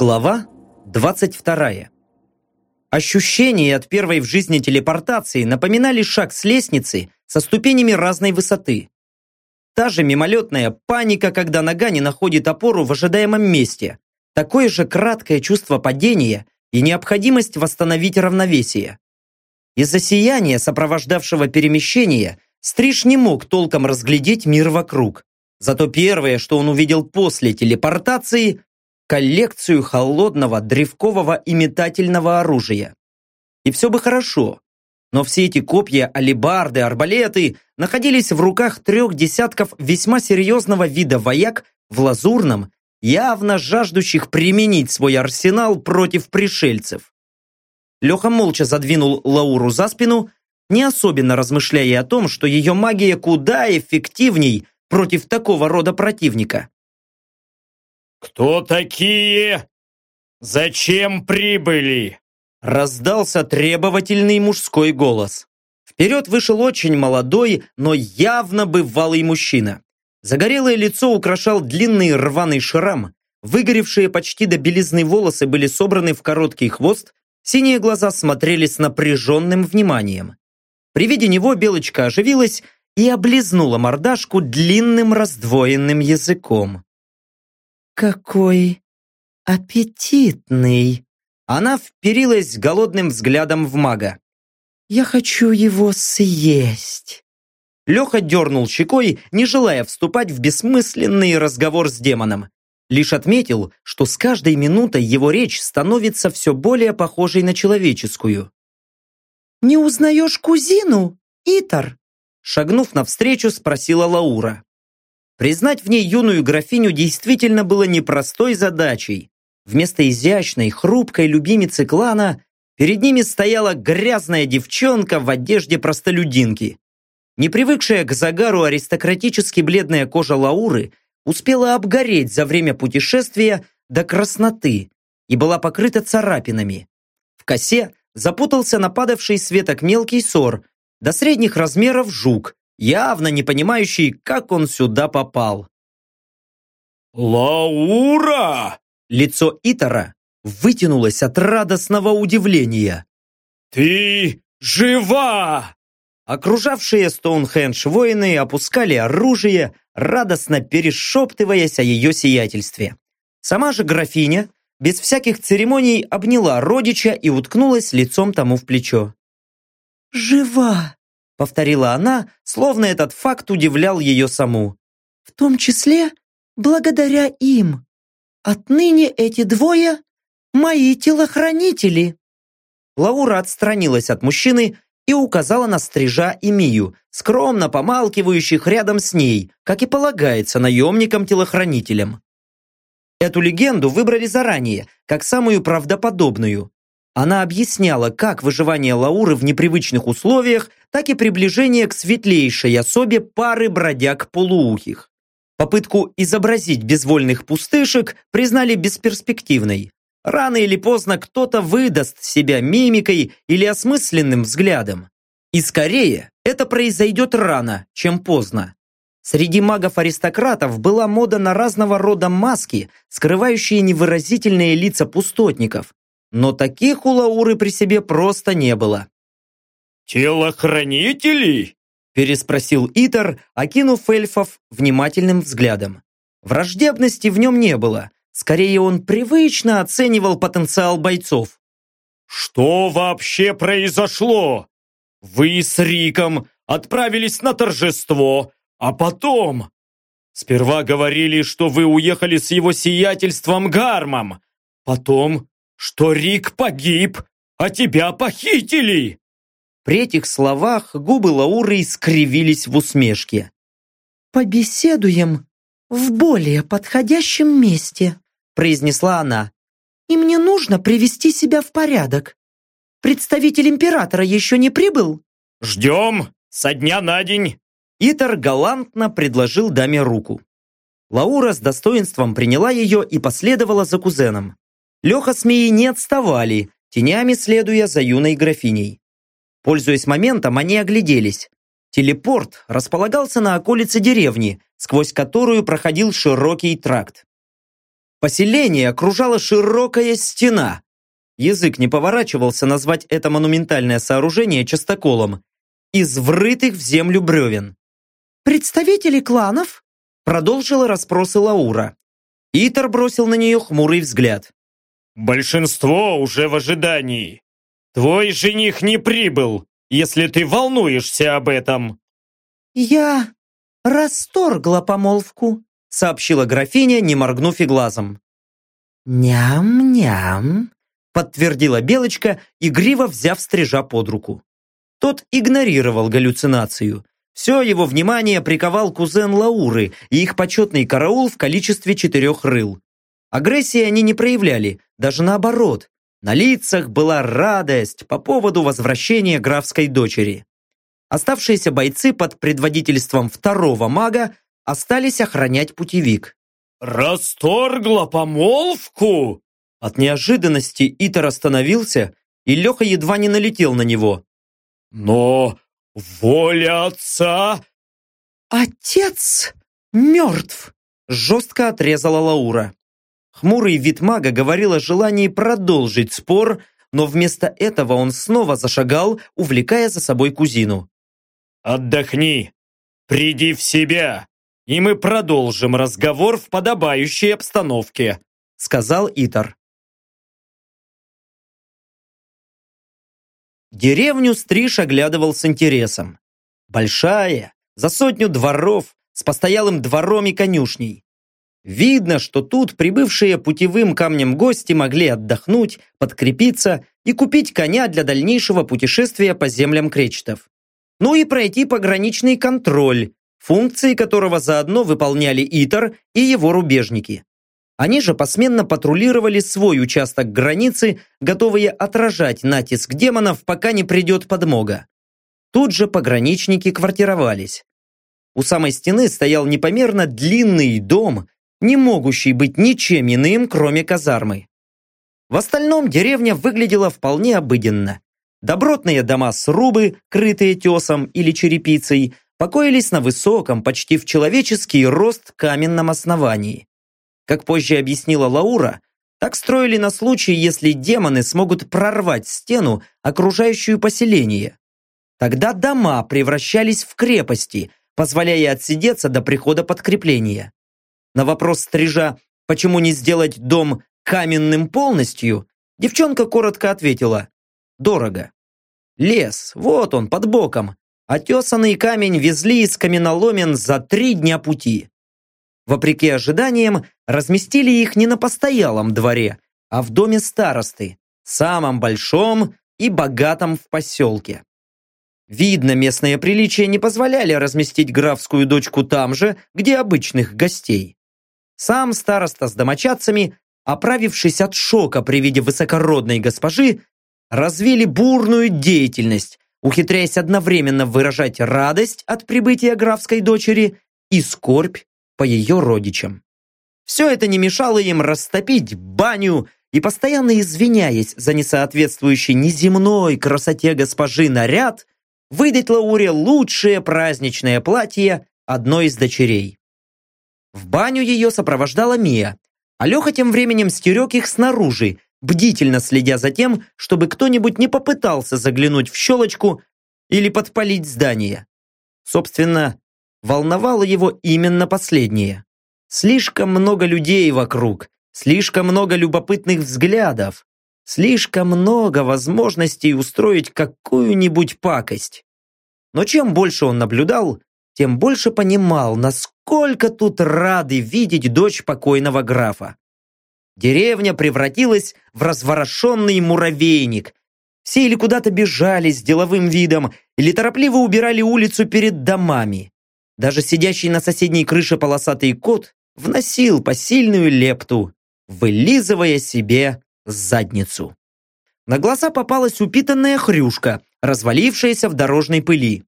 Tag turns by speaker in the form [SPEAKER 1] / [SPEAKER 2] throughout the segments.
[SPEAKER 1] Глава 22. Ощущения от первой в жизни телепортации напоминали шаг с лестницы со ступенями разной высоты. Та же мимолетная паника, когда нога не находит опору в ожидаемом месте. Такое же краткое чувство падения и необходимость восстановить равновесие. Из-за сияния, сопровождавшего перемещение, Стриж не мог толком разглядеть мир вокруг. Зато первое, что он увидел после телепортации, коллекцию холодного древкового и метательного оружия. И все бы хорошо, но все эти копья, алебарды, арбалеты находились в руках трех десятков весьма серьезного вида вояк в лазурном, явно жаждущих применить свой арсенал против пришельцев. Леха молча задвинул Лауру за спину, не особенно размышляя о том, что ее магия куда эффективней против такого рода противника.
[SPEAKER 2] «Кто такие? Зачем прибыли?»
[SPEAKER 1] Раздался требовательный мужской голос. Вперед вышел очень молодой, но явно бывалый мужчина. Загорелое лицо украшал длинный рваный шрам, выгоревшие почти до белизны волосы были собраны в короткий хвост, синие глаза смотрели с напряженным вниманием. При виде него Белочка оживилась и облизнула мордашку длинным раздвоенным языком. «Какой аппетитный!» Она вперилась голодным взглядом в мага. «Я хочу его съесть!» Леха дернул щекой, не желая вступать в бессмысленный разговор с демоном. Лишь отметил, что с каждой минутой его речь становится все более похожей на человеческую. «Не узнаешь кузину, Итар?» Шагнув навстречу, спросила Лаура. Признать в ней юную графиню действительно было непростой задачей. Вместо изящной, хрупкой любимицы клана перед ними стояла грязная девчонка в одежде простолюдинки. Не привыкшая к загару аристократически бледная кожа Лауры успела обгореть за время путешествия до красноты и была покрыта царапинами. В косе запутался нападавший светок мелкий сор, до средних размеров жук, явно не понимающий, как он сюда попал.
[SPEAKER 2] «Лаура!»
[SPEAKER 1] Лицо Итара вытянулось от радостного удивления.
[SPEAKER 2] «Ты жива!»
[SPEAKER 1] Окружавшие Стоунхендж воины опускали оружие, радостно перешептываясь о ее сиятельстве. Сама же графиня, без всяких церемоний, обняла родича и уткнулась лицом тому в плечо. «Жива!» Повторила она, словно этот факт удивлял ее саму. «В том числе благодаря им. Отныне эти двое – мои телохранители». Лаура отстранилась от мужчины и указала на стрижа и Мию, скромно помалкивающих рядом с ней, как и полагается наемникам-телохранителям. Эту легенду выбрали заранее, как самую правдоподобную, она объясняла как выживание Лауры в непривычных условиях, так и приближение к светлейшей особе пары бродяг полуухих. Попытку изобразить безвольных пустышек признали бесперспективной. Рано или поздно кто-то выдаст себя мимикой или осмысленным взглядом. И скорее это произойдет рано, чем поздно. Среди магов-аристократов была мода на разного рода маски, скрывающие невыразительные лица пустотников, но таких у Лауры при себе просто не было.
[SPEAKER 2] «Телохранителей?»
[SPEAKER 1] переспросил Итер, окинув эльфов внимательным взглядом. Враждебности в нем не было. Скорее, он привычно оценивал потенциал бойцов.
[SPEAKER 2] «Что вообще произошло? Вы с Риком отправились на торжество, а потом...» «Сперва говорили, что вы уехали с его сиятельством Гармом, потом что Рик погиб, а тебя похитили!»
[SPEAKER 1] При этих словах губы Лауры искривились в усмешке. «Побеседуем в более подходящем месте», произнесла она. «И мне нужно привести себя в порядок. Представитель императора еще не прибыл?»
[SPEAKER 2] «Ждем со дня на день!»
[SPEAKER 1] Итер галантно предложил даме руку. Лаура с достоинством приняла ее и последовала за кузеном. Леха с Мией не отставали, тенями следуя за юной графиней. Пользуясь моментом, они огляделись. Телепорт располагался на околице деревни, сквозь которую проходил широкий тракт. Поселение окружала широкая стена. Язык не поворачивался назвать это монументальное сооружение частоколом. Из врытых в землю бревен. «Представители кланов?» Продолжила расспросы Лаура. Итер бросил на нее хмурый взгляд.
[SPEAKER 2] «Большинство уже в ожидании. Твой жених не прибыл, если ты волнуешься об этом».
[SPEAKER 1] «Я расторгла помолвку», сообщила графиня, не моргнув и глазом. «Ням-ням», подтвердила Белочка, игриво взяв стрижа под руку. Тот игнорировал галлюцинацию. Все его внимание приковал кузен Лауры и их почетный караул в количестве четырех рыл. Агрессии они не проявляли, даже наоборот. На лицах была радость по поводу возвращения графской дочери. Оставшиеся бойцы под предводительством второго мага остались охранять путевик.
[SPEAKER 2] «Расторгла помолвку?»
[SPEAKER 1] От неожиданности Итер остановился, и Леха едва не налетел на него.
[SPEAKER 2] «Но воля отца...»
[SPEAKER 1] «Отец мертв!» жестко отрезала Лаура. Хмурый вид мага говорил о желании продолжить спор, но вместо этого он снова зашагал, увлекая за собой кузину.
[SPEAKER 2] «Отдохни! Приди в себя, и мы продолжим разговор в подобающей обстановке»,
[SPEAKER 1] сказал Итар. Деревню Стриж оглядывал с интересом. Большая, за сотню дворов, с постоялым двором и конюшней. Видно, что тут прибывшие путевым камнем гости могли отдохнуть, подкрепиться и купить коня для дальнейшего путешествия по землям кречетов. Ну и пройти пограничный контроль, функции которого заодно выполняли Итер и его рубежники. Они же посменно патрулировали свой участок границы, готовые отражать натиск демонов, пока не придет подмога. Тут же пограничники квартировались. У самой стены стоял непомерно длинный дом, не могущий быть ничем иным, кроме казармы. В остальном деревня выглядела вполне обыденно. Добротные дома срубы, крытые тесом или черепицей, покоились на высоком, почти в человеческий рост каменном основании. Как позже объяснила Лаура, так строили на случай, если демоны смогут прорвать стену, окружающую поселение. Тогда дома превращались в крепости, позволяя отсидеться до прихода подкрепления. На вопрос стрижа, почему не сделать дом каменным полностью, девчонка коротко ответила «Дорого». Лес, вот он, под боком. Отесанный камень везли из каменоломен за три дня пути вопреки ожиданиям, разместили их не на постоялом дворе, а в доме старосты, самом большом и богатом в поселке. Видно, местные приличия не позволяли разместить графскую дочку там же, где обычных гостей. Сам староста с домочадцами, оправившись от шока при виде высокородной госпожи, развили бурную деятельность, ухитряясь одновременно выражать радость от прибытия графской дочери и скорбь по ее родичам. Все это не мешало им растопить баню и, постоянно извиняясь за несоответствующий неземной красоте госпожи наряд, выдать Лауре лучшее праздничное платье одной из дочерей. В баню ее сопровождала Мия, а Леха тем временем стерег их снаружи, бдительно следя за тем, чтобы кто-нибудь не попытался заглянуть в щелочку или подпалить здание. Собственно, волновало его именно последнее. Слишком много людей вокруг, слишком много любопытных взглядов, слишком много возможностей устроить какую-нибудь пакость. Но чем больше он наблюдал, тем больше понимал, насколько тут рады видеть дочь покойного графа. Деревня превратилась в разворошенный муравейник. Все или куда-то бежали с деловым видом, или торопливо убирали улицу перед домами. Даже сидящий на соседней крыше полосатый кот вносил посильную лепту, вылизывая себе задницу. На глаза попалась упитанная хрюшка, развалившаяся в дорожной пыли.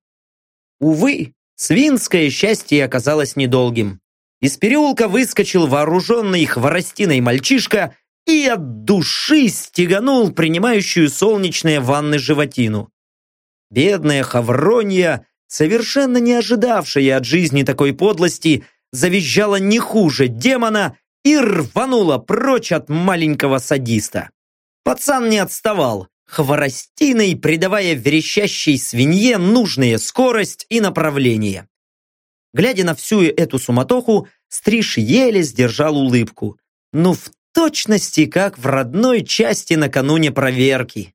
[SPEAKER 1] Увы, свинское счастье оказалось недолгим. Из переулка выскочил вооруженный хворостиной мальчишка и от души стеганул принимающую солнечные ванны животину. Бедная Хавронья совершенно не ожидавшая от жизни такой подлости, завизжала не хуже демона и рванула прочь от маленького садиста. Пацан не отставал, хворостиной придавая верещащей свинье нужные скорость и направление. Глядя на всю эту суматоху, Стриж еле сдержал улыбку. Ну, в точности, как в родной части накануне проверки.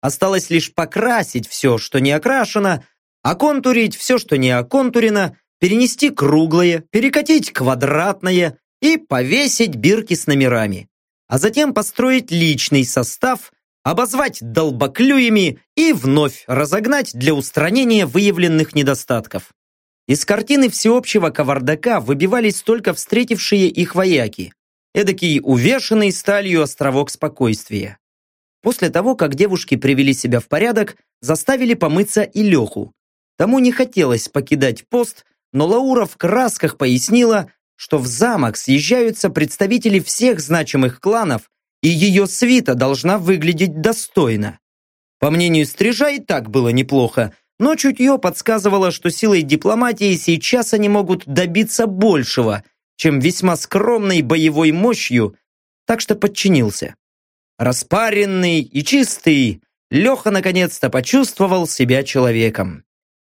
[SPEAKER 1] Осталось лишь покрасить все, что не окрашено, оконтурить все, что не оконтурено, перенести круглое, перекатить квадратное и повесить бирки с номерами. А затем построить личный состав, обозвать долбоклюями и вновь разогнать для устранения выявленных недостатков. Из картины всеобщего кавардака выбивались только встретившие их вояки. Эдакий увешанный сталью островок спокойствия. После того, как девушки привели себя в порядок, заставили помыться и Леху. Тому не хотелось покидать пост, но Лаура в красках пояснила, что в замок съезжаются представители всех значимых кланов, и ее свита должна выглядеть достойно. По мнению Стрижа и так было неплохо, но чутье подсказывало, что силой дипломатии сейчас они могут добиться большего, чем весьма скромной боевой мощью, так что подчинился. Распаренный и чистый, Леха наконец-то почувствовал себя человеком.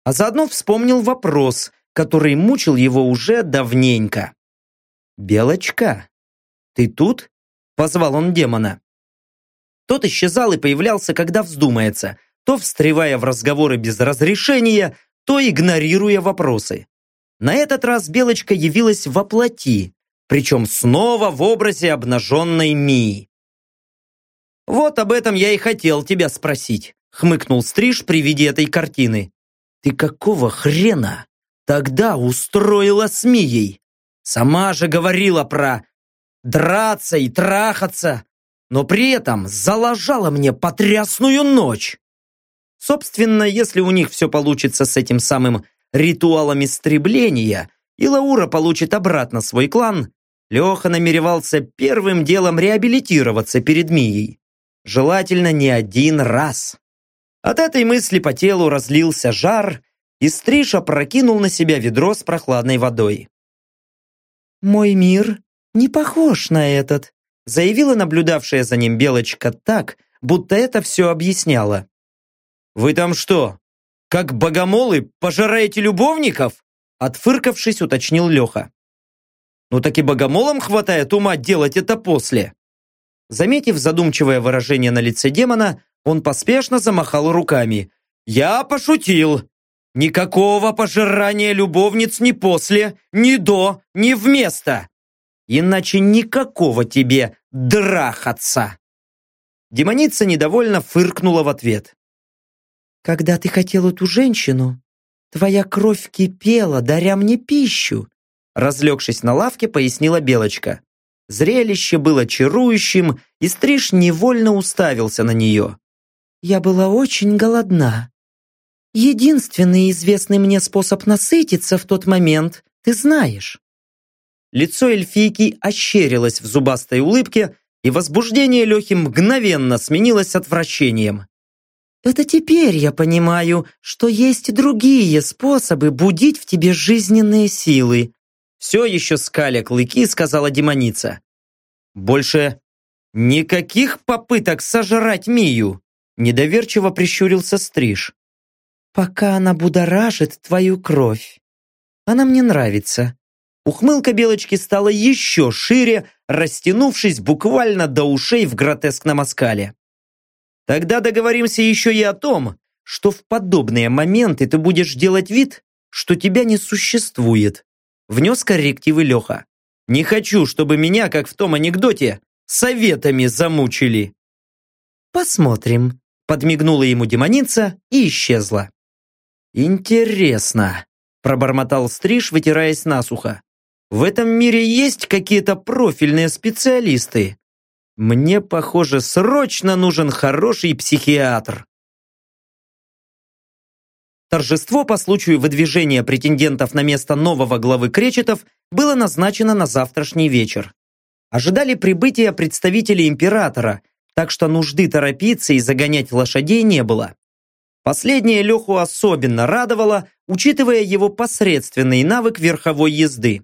[SPEAKER 1] А заодно вспомнил вопрос, который мучил его уже давненько. «Белочка, ты тут?» – позвал он демона. Тот исчезал и появлялся, когда вздумается, то встревая в разговоры без разрешения, то игнорируя вопросы. На этот раз Белочка явилась во плоти, причем снова в образе обнаженной Мии. «Вот об этом я и хотел тебя спросить», хмыкнул Стриж при виде этой картины. «Ты какого хрена тогда устроила с Мией? Сама же говорила про драться и трахаться, но при этом заложала мне потрясную ночь». Собственно, если у них все получится с этим самым ритуалом истребления, и Лаура получит обратно свой клан, Леха намеревался первым делом реабилитироваться перед Мией. Желательно не один раз. От этой мысли по телу разлился жар, и Стриша прокинул на себя ведро с прохладной водой. «Мой мир не похож на этот», заявила наблюдавшая за ним Белочка так, будто это все объясняло. «Вы там что, как богомолы пожираете любовников?» Отфыркавшись, уточнил Леха. «Ну так и богомолам хватает ума делать это после». Заметив задумчивое выражение на лице демона, он поспешно замахал руками. «Я пошутил! Никакого пожирания любовниц ни после, ни до, ни вместо! Иначе никакого тебе драхаться!» Демоница недовольно фыркнула в ответ. «Когда ты хотел эту женщину, твоя кровь кипела, даря мне пищу», разлегшись на лавке, пояснила Белочка. Зрелище было чарующим, и Стриж невольно уставился на нее. «Я была очень голодна. Единственный известный мне способ насытиться в тот момент, ты знаешь». Лицо эльфийки ощерилось в зубастой улыбке, и возбуждение Лехи мгновенно сменилось отвращением. «Это теперь я понимаю, что есть другие способы будить в тебе жизненные силы», все еще скаля клыки, сказала демоница. Больше никаких попыток сожрать Мию, недоверчиво прищурился Стриж. Пока она будоражит твою кровь. Она мне нравится. Ухмылка Белочки стала еще шире, растянувшись буквально до ушей в гротескном оскале. Тогда договоримся еще и о том, что в подобные моменты ты будешь делать вид, что тебя не существует. Внес коррективы Леха. Не хочу, чтобы меня, как в том анекдоте, советами замучили. Посмотрим. Подмигнула ему демоница и исчезла. Интересно, пробормотал Стриж, вытираясь насухо. В этом мире есть какие-то профильные специалисты? Мне, похоже, срочно нужен хороший психиатр. Торжество по случаю выдвижения претендентов на место нового главы кречетов было назначено на завтрашний вечер. Ожидали прибытия представителей императора, так что нужды торопиться и загонять лошадей не было. Последнее Леху особенно радовало, учитывая его посредственный навык верховой езды.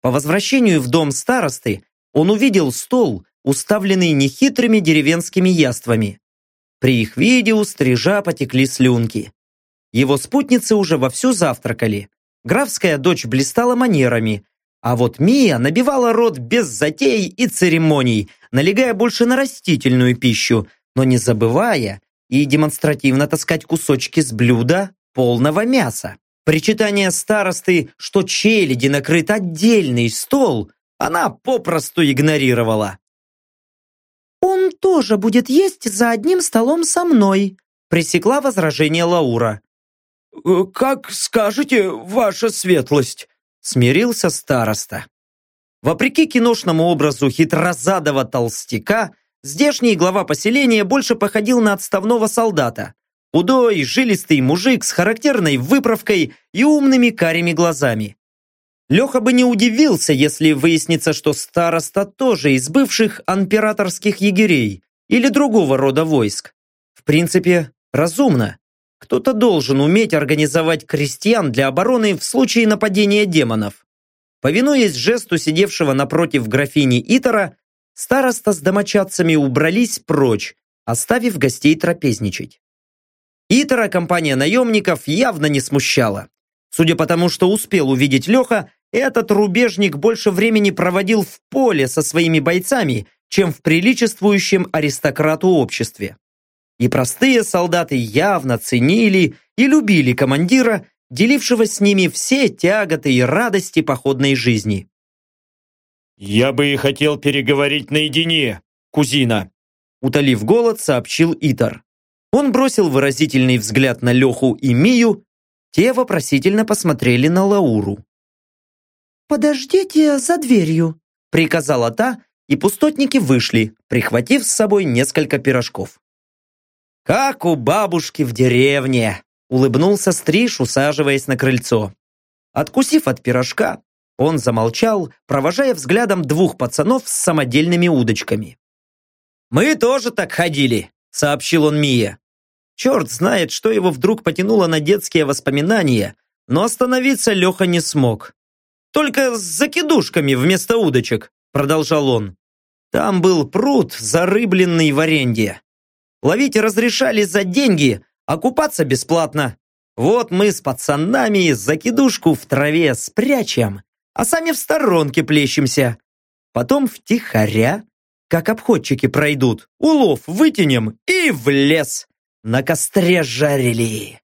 [SPEAKER 1] По возвращению в дом старосты он увидел стол, уставленный нехитрыми деревенскими яствами. При их виде у стрижа потекли слюнки. Его спутницы уже вовсю завтракали. Графская дочь блистала манерами, а вот Мия набивала рот без затей и церемоний, налегая больше на растительную пищу, но не забывая и демонстративно таскать кусочки с блюда полного мяса. Причитание старосты, что челяди накрыт отдельный стол, она попросту игнорировала.
[SPEAKER 3] «Он тоже будет есть за одним столом со мной», пресекла возражение Лаура.
[SPEAKER 2] «Э, «Как скажете, ваша светлость»,
[SPEAKER 1] смирился староста. Вопреки киношному образу хитрозадого толстяка, здешний глава поселения больше походил на отставного солдата. Худой, жилистый мужик с характерной выправкой и умными карими глазами. Леха бы не удивился, если выяснится, что староста тоже из бывших императорских егерей или другого рода войск. В принципе, разумно. Кто-то должен уметь организовать крестьян для обороны в случае нападения демонов. Повинуясь жесту сидевшего напротив графини Итера, староста с домочадцами убрались прочь, оставив гостей трапезничать. Итера компания наемников явно не смущала. Судя по тому, что успел увидеть Леха, этот рубежник больше времени проводил в поле со своими бойцами, чем в приличествующем аристократу обществе. И простые солдаты явно ценили и любили командира, делившего с ними все тяготы и радости походной жизни.
[SPEAKER 2] «Я бы и хотел переговорить наедине, кузина»,
[SPEAKER 1] утолив голод, сообщил Итар. Он бросил выразительный взгляд на Леху и Мию, те вопросительно посмотрели на Лауру.
[SPEAKER 3] «Подождите за дверью», — приказала та, и пустотники вышли, прихватив с собой несколько пирожков.
[SPEAKER 1] «Как у бабушки в деревне», — улыбнулся Стриж, усаживаясь на крыльцо. Откусив от пирожка, он замолчал, провожая взглядом двух пацанов с самодельными удочками. «Мы тоже так ходили», — сообщил он Мия. Черт знает, что его вдруг потянуло на детские воспоминания, но остановиться Леха не смог. Только с закидушками вместо удочек, продолжал он. Там был пруд, зарыбленный в аренде. Ловить разрешали за деньги, а купаться бесплатно. Вот мы с пацанами закидушку в траве спрячем, а сами в сторонке плещемся. Потом втихаря, как обходчики пройдут, улов вытянем и в лес. На костре жарили.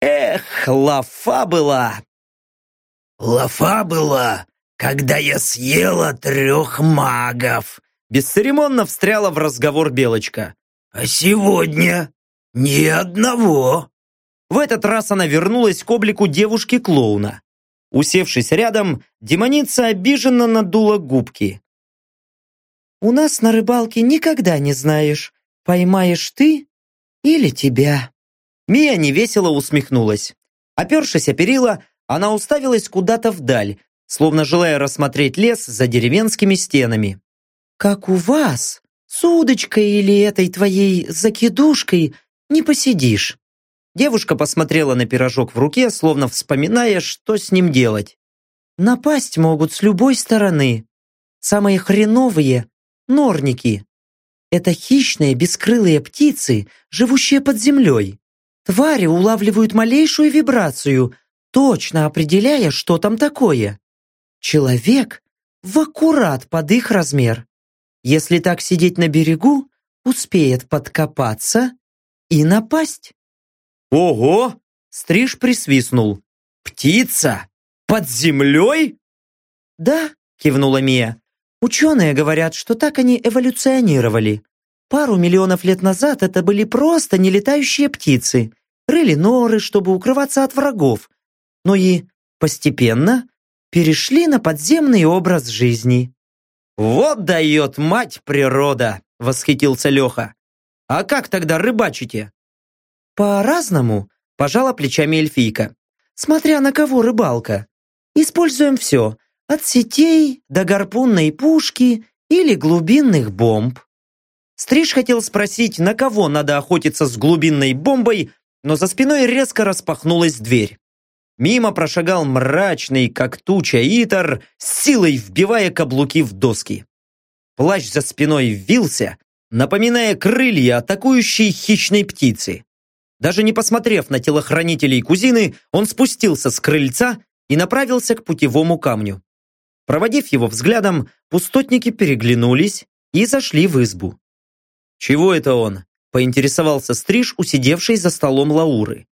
[SPEAKER 1] Эх, лафа была,
[SPEAKER 4] «Лафа была, когда я съела трех магов!»
[SPEAKER 1] Бесцеремонно встряла в разговор Белочка.
[SPEAKER 4] «А сегодня ни одного!»
[SPEAKER 1] В этот раз она вернулась к облику девушки-клоуна. Усевшись рядом, демоница обиженно надула губки.
[SPEAKER 3] «У нас на рыбалке никогда не знаешь, поймаешь ты или тебя».
[SPEAKER 1] Мия невесело усмехнулась. Опершись о перила, она уставилась куда-то вдаль, словно желая рассмотреть лес за деревенскими стенами.
[SPEAKER 3] «Как у вас, с удочкой или этой твоей закидушкой, не посидишь».
[SPEAKER 1] Девушка посмотрела на пирожок в руке, словно вспоминая, что с ним делать.
[SPEAKER 3] «Напасть могут с любой стороны. Самые хреновые — норники. Это хищные бескрылые птицы, живущие под землей. Твари улавливают малейшую вибрацию, точно определяя, что там такое. Человек в аккурат под их размер. Если так сидеть на берегу, успеет подкопаться и напасть.
[SPEAKER 1] Ого! Стриж присвистнул. Птица? Под землей?
[SPEAKER 3] Да, кивнула Мия. Ученые говорят, что так они эволюционировали. Пару миллионов лет назад это были просто нелетающие птицы. Рыли норы, чтобы укрываться от врагов, но и постепенно перешли на подземный образ жизни.
[SPEAKER 1] «Вот дает мать природа!» — восхитился Леха. «А как тогда рыбачите?»
[SPEAKER 3] «По-разному», — пожала плечами эльфийка. «Смотря на кого рыбалка. Используем все, от сетей до гарпунной пушки или глубинных бомб».
[SPEAKER 1] Стриж хотел спросить, на кого надо охотиться с глубинной бомбой, но за спиной резко распахнулась дверь. Мимо прошагал мрачный, как туча Итар, с силой вбивая каблуки в доски. Плащ за спиной вился, напоминая крылья атакующей хищной птицы. Даже не посмотрев на телохранителей кузины, он спустился с крыльца и направился к путевому камню. Проводив его взглядом, пустотники переглянулись и зашли в избу. «Чего это он?» – поинтересовался Стриж, усидевший за столом Лауры.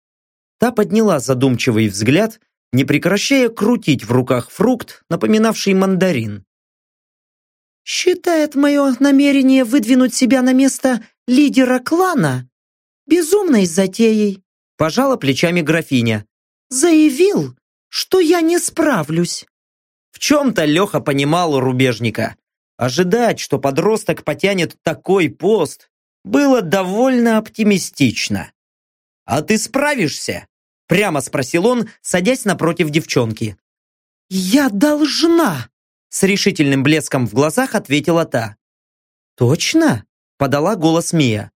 [SPEAKER 1] Та подняла задумчивый взгляд, не прекращая крутить в руках фрукт, напоминавший мандарин.
[SPEAKER 3] «Считает мое намерение выдвинуть себя на место лидера клана безумной затеей»,
[SPEAKER 1] пожала плечами графиня.
[SPEAKER 3] «Заявил, что я не справлюсь».
[SPEAKER 1] В чем-то Леха понимал рубежника. Ожидать, что подросток потянет такой пост, было довольно оптимистично. «А ты справишься?» Прямо спросил он, садясь напротив девчонки.
[SPEAKER 3] «Я должна!» С решительным блеском в глазах ответила та. «Точно?» Подала голос Мия.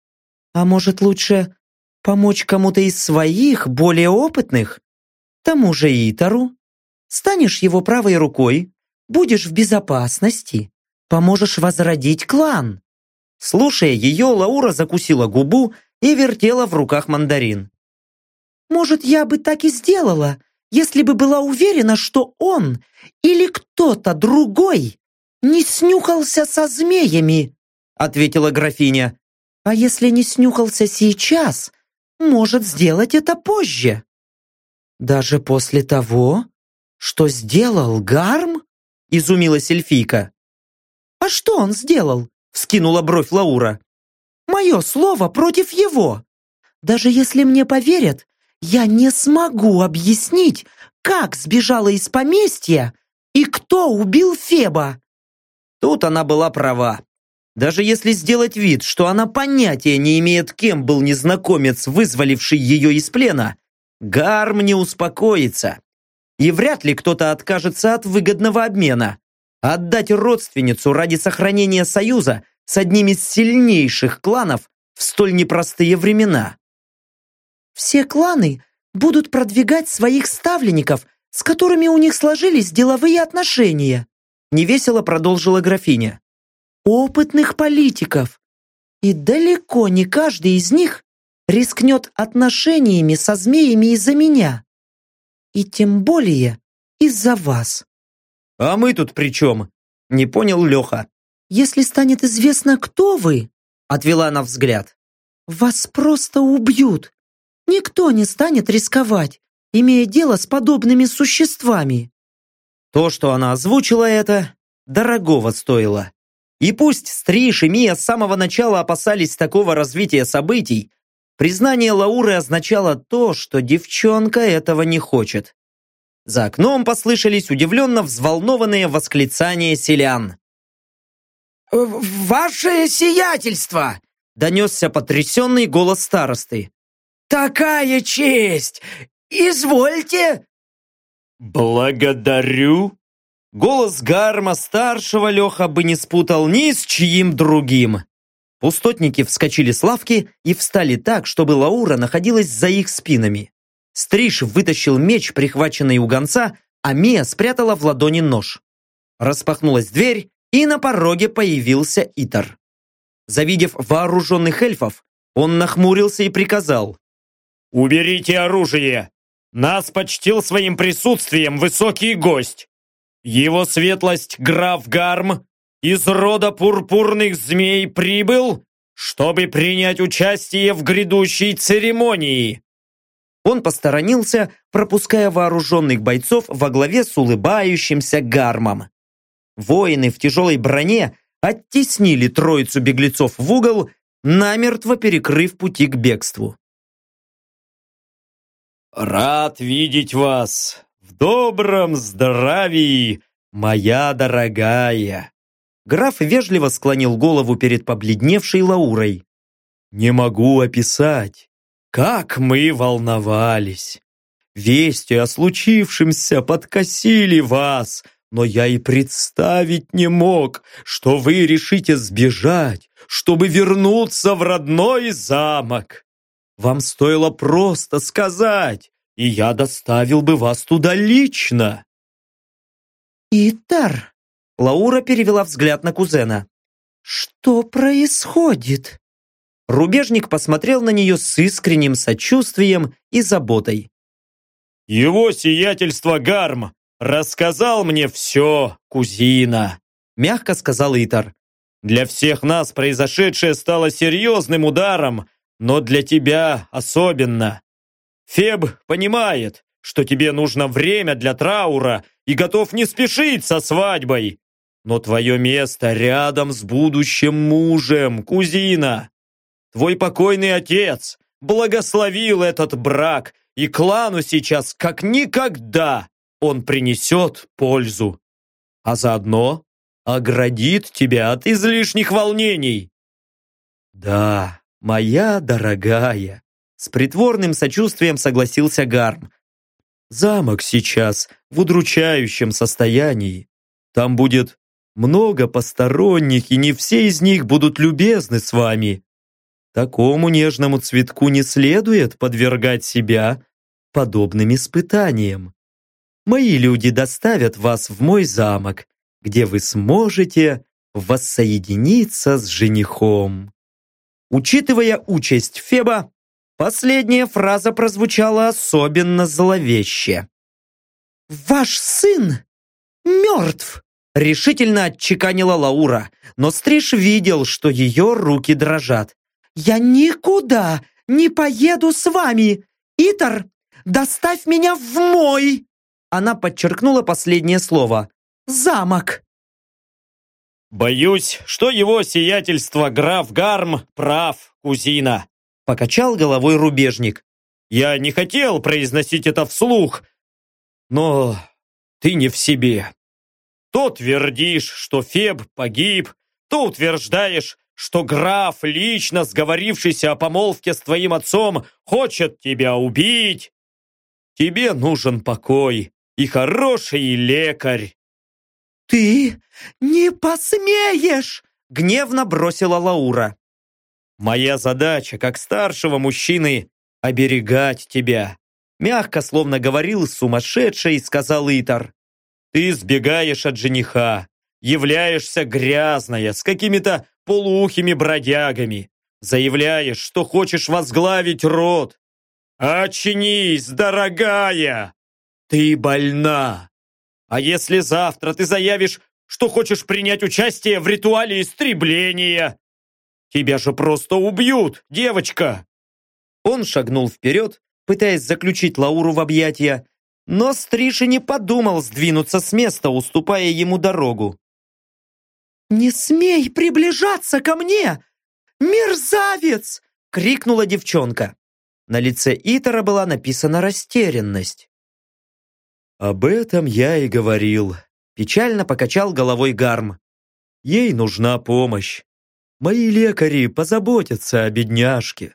[SPEAKER 3] «А может лучше помочь кому-то из своих, более опытных? Тому же Итару? Станешь его правой рукой, будешь в безопасности, поможешь возродить клан».
[SPEAKER 1] Слушая ее, Лаура закусила губу и вертела в руках мандарин.
[SPEAKER 3] Может, я бы так и сделала, если бы была уверена, что он или кто-то другой не снюхался со змеями, ответила графиня. А если не снюхался сейчас, может сделать это позже. Даже после того, что сделал Гарм? Изумилась эльфийка. А что он сделал? Вскинула бровь Лаура. Мое слово против его. Даже если мне поверят, я не смогу объяснить, как сбежала из поместья и кто убил Феба.
[SPEAKER 1] Тут она была права. Даже если сделать вид, что она понятия не имеет, кем был незнакомец, вызволивший ее из плена, Гарм не успокоится. И вряд ли кто-то откажется от выгодного обмена. Отдать родственницу ради сохранения союза с одним из сильнейших кланов в столь непростые времена. Все кланы будут продвигать своих ставленников, с которыми у них сложились деловые отношения. Невесело продолжила графиня. Опытных политиков. И далеко не каждый из них рискнет отношениями со змеями из-за меня. И тем более из-за вас. А мы тут при чем? Не понял Леха. Если станет известно, кто вы, отвела она взгляд, вас просто убьют Никто не станет рисковать, имея дело с подобными существами. То, что она озвучила это, дорогого стоило. И пусть Стриж и Мия с самого начала опасались такого развития событий, признание Лауры означало то, что девчонка этого не хочет. За окном послышались удивленно взволнованные восклицания селян.
[SPEAKER 4] «Ваше сиятельство!»
[SPEAKER 1] донесся потрясенный голос старосты.
[SPEAKER 4] Такая честь! Извольте!»
[SPEAKER 2] «Благодарю!»
[SPEAKER 1] Голос Гарма-старшего Леха бы не спутал ни с чьим другим. Пустотники вскочили с лавки и встали так, чтобы Лаура находилась за их спинами. Стриж вытащил меч, прихваченный у гонца, а Мия спрятала в ладони нож. Распахнулась дверь, и на пороге появился Итар. Завидев вооруженных эльфов, он нахмурился и приказал.
[SPEAKER 2] «Уберите оружие! Нас почтил своим присутствием высокий гость! Его светлость граф Гарм из рода пурпурных змей прибыл, чтобы принять участие в грядущей церемонии!»
[SPEAKER 1] Он посторонился, пропуская вооруженных бойцов во главе с улыбающимся Гармом. Воины в тяжелой броне оттеснили троицу беглецов в угол, намертво перекрыв пути к бегству.
[SPEAKER 2] «Рад видеть вас в добром здравии, моя дорогая!»
[SPEAKER 1] Граф вежливо склонил голову перед побледневшей Лаурой.
[SPEAKER 2] «Не могу описать, как мы волновались. Вести о случившемся подкосили вас, но я и представить не мог, что вы решите сбежать, чтобы вернуться в родной замок. Вам стоило просто сказать, и я доставил бы вас туда лично.
[SPEAKER 3] Итар.
[SPEAKER 1] Лаура перевела взгляд на кузена.
[SPEAKER 3] Что происходит? Рубежник посмотрел на нее с искренним сочувствием и заботой.
[SPEAKER 2] Его сиятельство Гарм рассказал мне все, кузина,
[SPEAKER 1] мягко сказал Итар.
[SPEAKER 2] Для всех нас произошедшее стало серьезным ударом, но для тебя особенно. Феб понимает, что тебе нужно время для траура и готов не спешить со свадьбой. Но твое место рядом с будущим мужем, кузина. Твой покойный отец благословил этот брак, и клану сейчас как никогда он принесет пользу. А заодно оградит тебя от излишних волнений.
[SPEAKER 1] Да, моя дорогая, с притворным сочувствием согласился Гарм. Замок сейчас в удручающем состоянии. Там будет много посторонних, и не все из них будут любезны с вами. Такому нежному цветку не следует подвергать себя подобным испытаниям. Мои люди доставят вас в мой замок, где вы сможете воссоединиться с женихом. Учитывая участь Феба, последняя фраза прозвучала особенно зловеще.
[SPEAKER 3] «Ваш сын мертв!»
[SPEAKER 1] Решительно отчеканила Лаура, но Стриж видел, что ее руки дрожат.
[SPEAKER 3] «Я никуда не поеду с вами! Итар, доставь меня в мой!» Она подчеркнула последнее слово. «Замок!»
[SPEAKER 2] «Боюсь, что его сиятельство граф Гарм прав, кузина»,
[SPEAKER 1] покачал головой рубежник.
[SPEAKER 2] «Я не хотел произносить это вслух, но ты не в себе. То твердишь, что Феб погиб, то утверждаешь, что граф, лично сговорившийся о помолвке с твоим отцом, хочет тебя убить. Тебе нужен покой и хороший лекарь.
[SPEAKER 3] «Ты не посмеешь!» — гневно бросила Лаура.
[SPEAKER 2] «Моя задача, как старшего мужчины, оберегать тебя», мягко, словно говорил сумасшедший, сказал Итар. Ты сбегаешь от жениха, являешься грязная, с какими-то полуухими бродягами, заявляешь, что хочешь возглавить род. Очнись, дорогая! Ты больна. А если завтра ты заявишь, что хочешь принять участие в ритуале истребления? Тебя же просто убьют, девочка!»
[SPEAKER 1] Он шагнул вперед, пытаясь заключить Лауру в объятия, но Стриж не подумал сдвинуться с места, уступая ему дорогу.
[SPEAKER 3] «Не смей приближаться ко мне! Мерзавец!» — крикнула девчонка.
[SPEAKER 1] На лице Итера была написана растерянность. «Об этом я и говорил», — печально покачал головой Гарм. «Ей нужна помощь. Мои лекари позаботятся о бедняжке».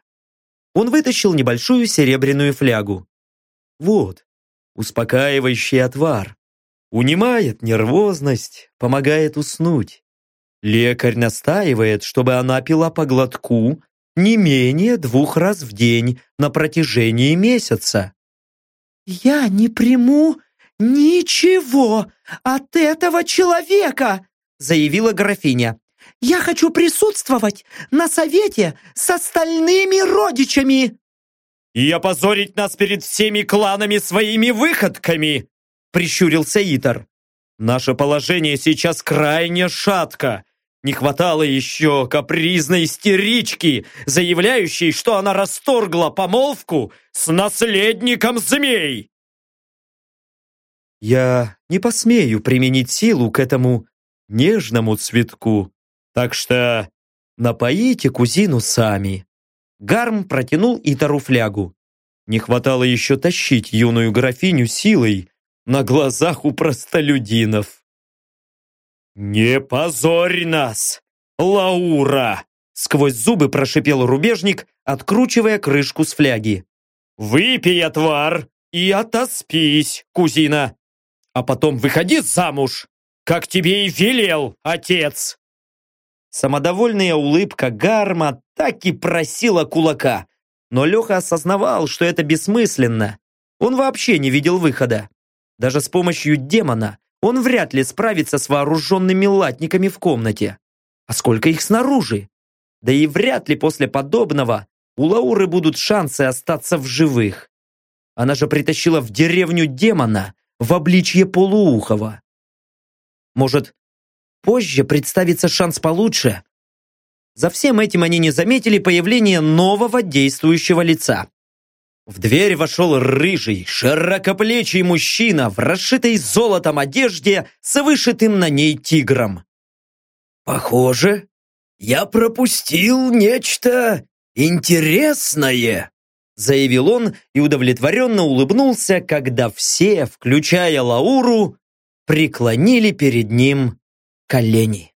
[SPEAKER 1] Он вытащил небольшую серебряную флягу. «Вот, успокаивающий отвар. Унимает нервозность, помогает уснуть. Лекарь настаивает, чтобы она пила по глотку не менее двух раз в день на протяжении месяца.
[SPEAKER 3] «Я не приму ничего от этого человека!» заявила графиня. «Я хочу присутствовать на совете с остальными родичами!»
[SPEAKER 2] И опозорить нас перед всеми кланами своими выходками!» прищурился Итар. «Наше положение сейчас крайне шатко. Не хватало еще капризной истерички, заявляющей, что она расторгла помолвку с наследником змей!»
[SPEAKER 1] «Я не посмею применить силу к этому нежному цветку, так что напоите кузину сами». Гарм протянул Итару флягу. Не хватало еще тащить юную графиню силой на глазах у простолюдинов.
[SPEAKER 2] «Не позорь нас, Лаура!»
[SPEAKER 1] Сквозь зубы прошипел рубежник, откручивая крышку с фляги.
[SPEAKER 2] «Выпей отвар и отоспись, кузина, а потом выходи замуж, как тебе и велел отец!»
[SPEAKER 1] Самодовольная улыбка Гарма так и просила кулака. Но Леха осознавал, что это бессмысленно. Он вообще не видел выхода. Даже с помощью демона он вряд ли справится с вооруженными латниками в комнате. А сколько их снаружи? Да и вряд ли после подобного у Лауры будут шансы остаться в живых. Она же притащила в деревню демона в обличье полуухова. Может, позже представится шанс получше? За всем этим они не заметили появление нового действующего лица. В дверь вошел рыжий, широкоплечий мужчина в расшитой золотом одежде с вышитым на ней тигром.
[SPEAKER 4] «Похоже, я пропустил нечто интересное»,
[SPEAKER 1] заявил он и удовлетворенно улыбнулся, когда все, включая Лауру, преклонили перед ним колени.